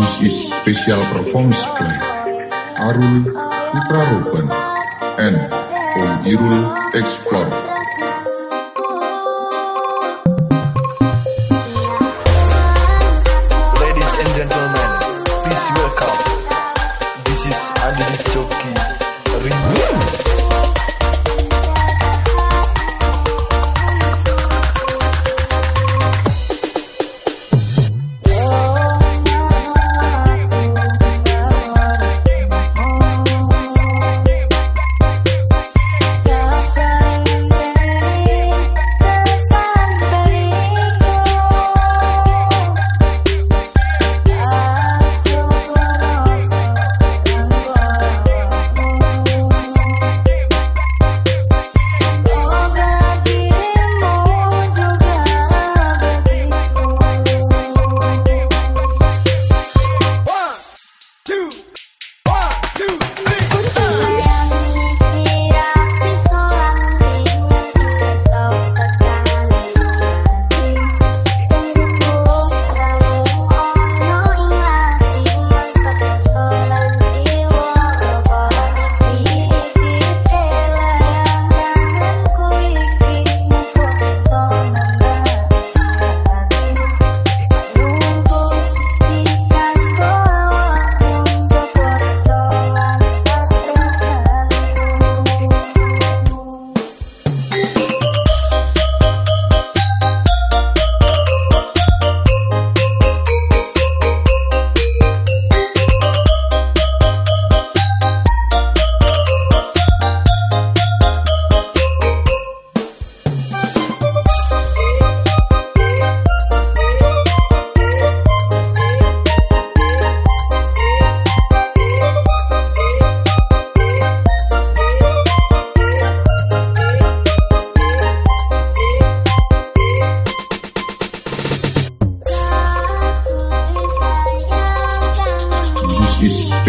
This is special performance by Arul Putraroban and Om Irul Explore.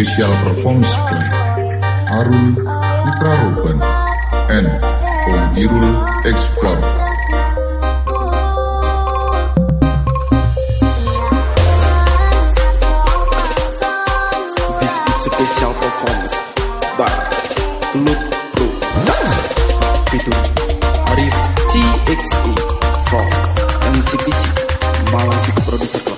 Special Performance Arun, Arul Putraroban and Om Irul Explorer. This is special performance by Loop Pro Bidung Arif TXE for MCPC Malang City Producer